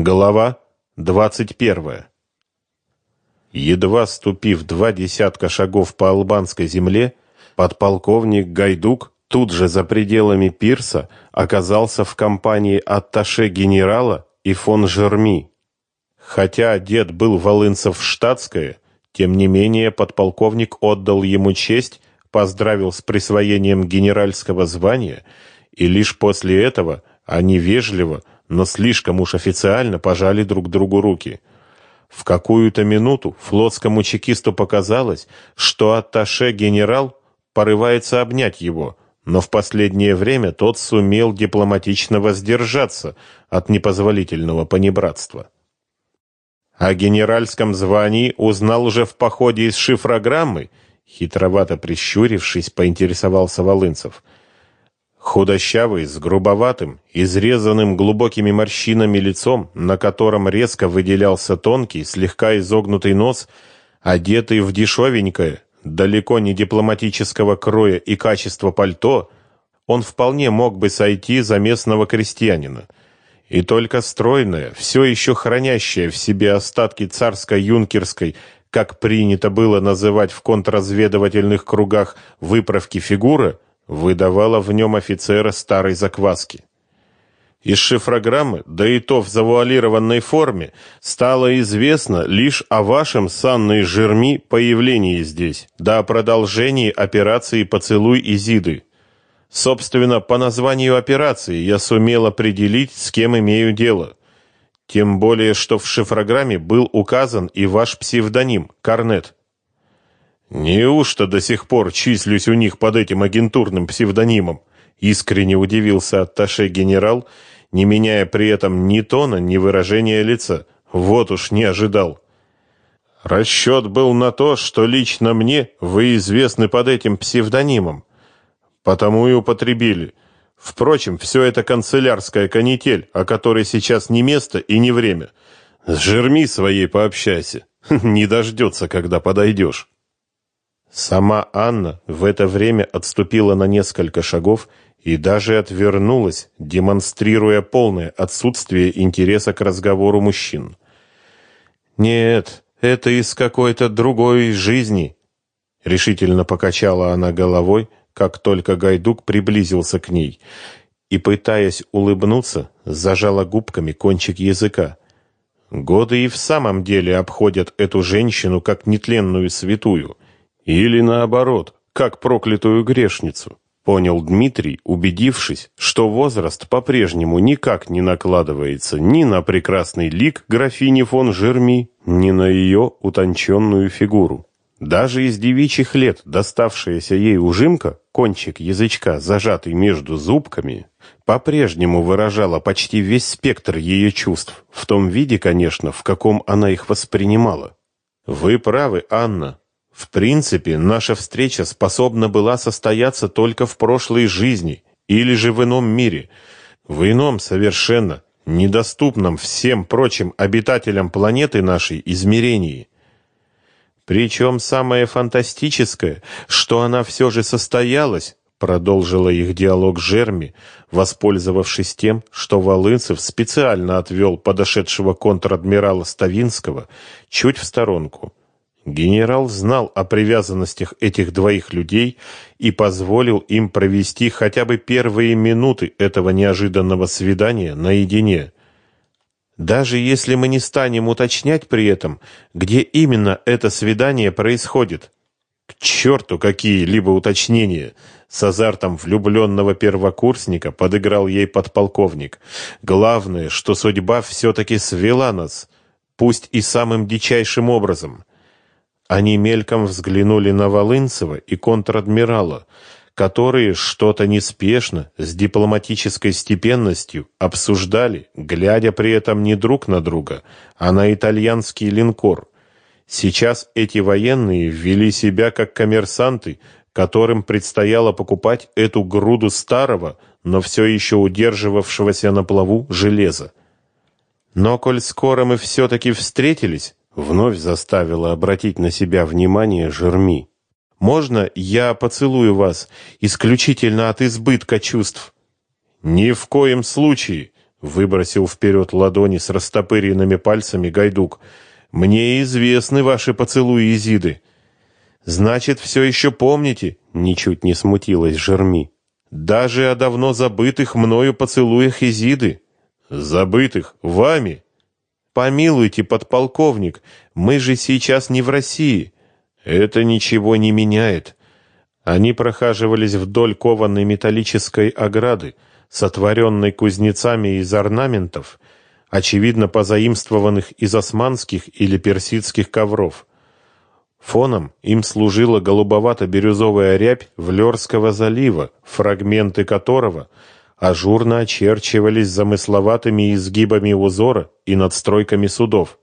Глава двадцать первая. Едва ступив два десятка шагов по албанской земле, подполковник Гайдук тут же за пределами пирса оказался в компании атташе генерала и фон Жерми. Хотя дед был Волынцев в штатское, тем не менее подполковник отдал ему честь, поздравил с присвоением генеральского звания, и лишь после этого они вежливо но слишком уж официально пожали друг другу руки. В какую-то минуту флотскому чекисту показалось, что атташе-генерал порывается обнять его, но в последнее время тот сумел дипломатично воздержаться от непозволительного понебратства. О генеральском звании узнал уже в походе из шифрограммы, хитровато прищурившись, поинтересовался Волынцев – Худощавый, с грубоватым, изрезанным глубокими морщинами лицом, на котором резко выделялся тонкий, слегка изогнутый нос, одетый в дешевенькое, далеко не дипломатического кроя и качества пальто, он вполне мог бы сойти за местного крестьянина. И только стройная, все еще хранящая в себе остатки царской юнкерской, как принято было называть в контрразведывательных кругах, выправки фигура – выдавала в нем офицера старой закваски. Из шифрограммы, да и то в завуалированной форме, стало известно лишь о вашем с Анной Жерми появлении здесь, да о продолжении операции «Поцелуй Изиды». Собственно, по названию операции я сумел определить, с кем имею дело. Тем более, что в шифрограмме был указан и ваш псевдоним – Корнет. Неужто до сих пор числюсь у них под этим агентурным псевдонимом? Искренне удивился атташе генерал, не меняя при этом ни тона, ни выражения лица. Вот уж не ожидал. Расчет был на то, что лично мне вы известны под этим псевдонимом. Потому и употребили. Впрочем, все это канцелярская канитель, о которой сейчас не место и не время. С Жерми своей пообщайся. Не дождется, когда подойдешь. Сама Анна в это время отступила на несколько шагов и даже отвернулась, демонстрируя полное отсутствие интереса к разговору мужчин. «Нет, это из какой-то другой жизни», — решительно покачала она головой, как только Гайдук приблизился к ней, и, пытаясь улыбнуться, зажала губками кончик языка. Годы и в самом деле обходят эту женщину как нетленную святую — или наоборот, как проклятую грешницу, понял Дмитрий, убедившись, что возраст по-прежнему никак не накладывается ни на прекрасный лик графини фон Жерми, ни на ее утонченную фигуру. Даже из девичьих лет доставшаяся ей ужимка, кончик язычка, зажатый между зубками, по-прежнему выражала почти весь спектр ее чувств, в том виде, конечно, в каком она их воспринимала. «Вы правы, Анна», в принципе, наша встреча способна была состояться только в прошлой жизни или же в ином мире, в ином совершенно, недоступном всем прочим обитателям планеты нашей измерении. Причем самое фантастическое, что она все же состоялась, продолжила их диалог Жерми, воспользовавшись тем, что Волынцев специально отвел подошедшего контр-адмирала Ставинского чуть в сторонку. Генерал знал о привязанностях этих двоих людей и позволил им провести хотя бы первые минуты этого неожиданного свидания наедине. Даже если мы не станем уточнять при этом, где именно это свидание происходит. К черту какие-либо уточнения! С азартом влюбленного первокурсника подыграл ей подполковник. Главное, что судьба все-таки свела нас, пусть и самым дичайшим образом. Они мельком взглянули на Волынцева и контр-адмирала, которые что-то неспешно, с дипломатической степенностью обсуждали, глядя при этом не друг на друга, а на итальянский линкор. Сейчас эти военные вели себя как коммерсанты, которым предстояло покупать эту груду старого, но все еще удерживавшегося на плаву железа. Но коль скоро мы все-таки встретились, Вновь заставила обратить на себя внимание Жерми. «Можно я поцелую вас исключительно от избытка чувств?» «Ни в коем случае!» выбросил вперед ладони с растопыренными пальцами Гайдук. Мне известны ваши поцелуи Изиды. Значит, все еще помните? Ничуть не смутилась Жерми. Даже о давно забытых мною поцелуях Изиды. Забытых вами. Помилуйте, подполковник, мы же сейчас не в России. Это ничего не меняет. Они прохаживались вдоль кованой металлической ограды, сотворенной кузнецами из орнаментов, очевидно позаимствованных из османских или персидских ковров. Фоном им служила голубовато-бирюзовая рябь Влёрского залива, фрагменты которого ажурно очерчивались замысловатыми изгибами узора и надстройками судов.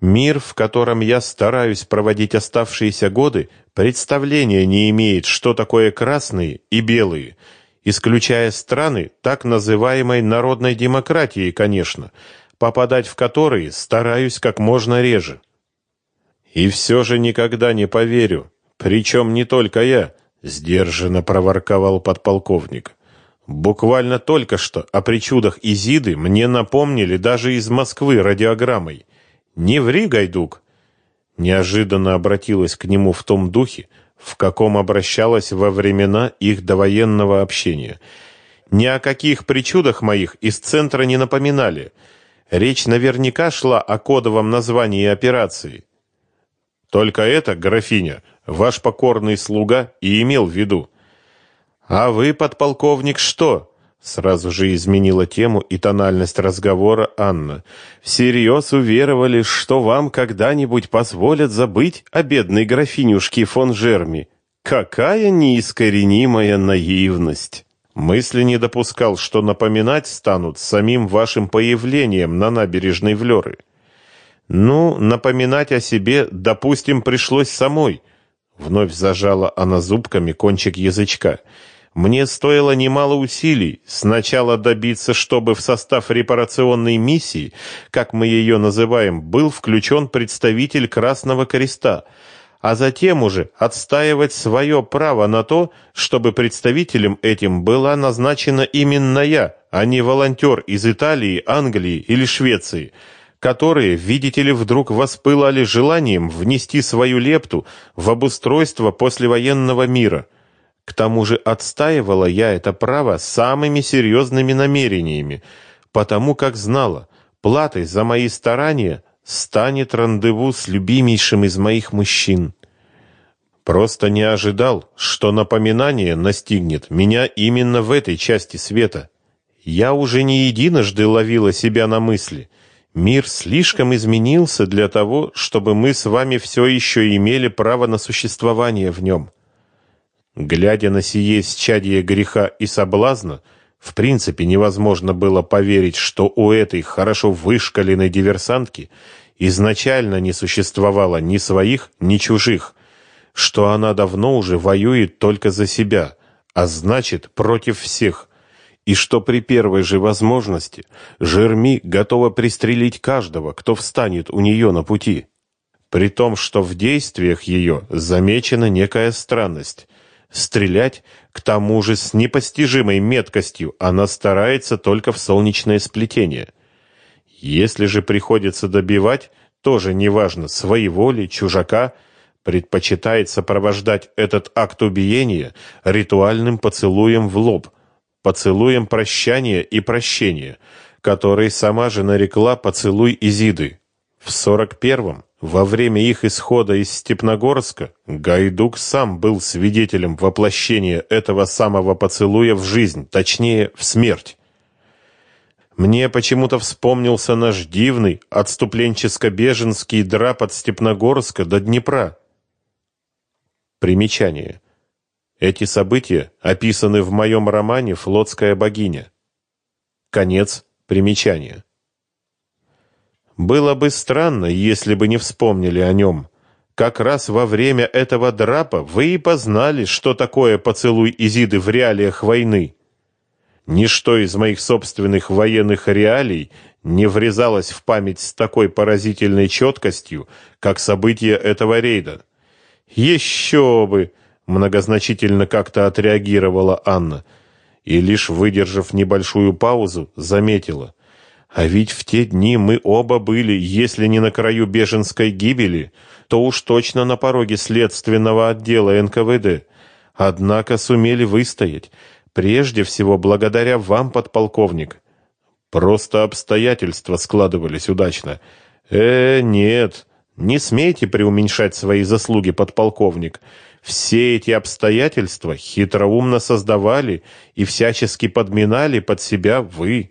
Мир, в котором я стараюсь проводить оставшиеся годы, представления не имеет, что такое красные и белые, исключая страны так называемой народной демократии, конечно, попадать в которые стараюсь как можно реже. И все же никогда не поверю, причем не только я, сдержанно проворковал подполковник. Буквально только что о причудах Изиды мне напомнили даже из Москвы радиограммой. Не ври, Гайдук. Неожиданно обратилась к нему в том духе, в каком обращалась во времена их довоенного общения. Ни о каких причудах моих из центра не напоминали. Речь наверняка шла о кодовом названии операции. Только это, графиня, ваш покорный слуга и имел в виду. А вы, подполковник, что? Сразу же изменила тему и тональность разговора Анна. Всерьез уверовали, что вам когда-нибудь позволят забыть о бедной графинюшке фон Жерми. Какая неискоренимая наивность! Мысли не допускал, что напоминать станут самим вашим появлением на набережной Влёры. Ну, напоминать о себе, допустим, пришлось самой. Вновь зажала она зубками кончик язычка. Мне стоило немало усилий сначала добиться, чтобы в состав репарационной миссии, как мы ее называем, был включен представитель Красного Креста, а затем уже отстаивать свое право на то, чтобы представителем этим была назначена именно я, а не волонтер из Италии, Англии или Швеции, которые, видите ли, вдруг воспылали желанием внести свою лепту в обустройство послевоенного мира – к тому же отстаивала я это право самыми серьезными намерениями, потому как знала, платой за мои старания станет рандеву с любимейшим из моих мужчин. Просто не ожидал, что напоминание настигнет меня именно в этой части света. Я уже не единожды ловила себя на мысли. Мир слишком изменился для того, чтобы мы с вами все еще имели право на существование в нем. Глядя на сие счадие греха и соблазна, в принципе невозможно было поверить, что у этой хорошо вышкаленной диверсантки изначально не существовало ни своих, ни чужих, что она давно уже воюет только за себя, а значит, против всех, и что при первой же возможности Жерми готова пристрелить каждого, кто встанет у нее на пути. При том, что в действиях ее замечена некая странность, Стрелять, к тому же с непостижимой меткостью, она старается только в солнечное сплетение. Если же приходится добивать, тоже неважно, своего ли, чужака, предпочитает сопровождать этот акт убиения ритуальным поцелуем в лоб, поцелуем прощания и прощения, который сама же нарекла поцелуй Изиды. В сорок первом во время их исхода из Степногорска Гайдук сам был свидетелем воплощения этого самого поцелуя в жизнь, точнее, в смерть. Мне почему-то вспомнился наш дивный отступленческо-беженский драп от Степногорска до Днепра. Примечание. Эти события описаны в моем романе «Флотская богиня». Конец примечания. Было бы странно, если бы не вспомнили о нем. Как раз во время этого драпа вы и познали, что такое поцелуй Изиды в реалиях войны. Ничто из моих собственных военных реалий не врезалось в память с такой поразительной четкостью, как события этого рейда. Еще бы, многозначительно как-то отреагировала Анна и лишь выдержав небольшую паузу, заметила: А ведь в те дни мы оба были, если не на краю беженской гибели, то уж точно на пороге следственного отдела НКВД. Однако сумели выстоять, прежде всего благодаря вам, подполковник. Просто обстоятельства складывались удачно. Э, нет, не смейте преуменьшать свои заслуги, подполковник. Все эти обстоятельства хитроумно создавали и всячески подминали под себя вы.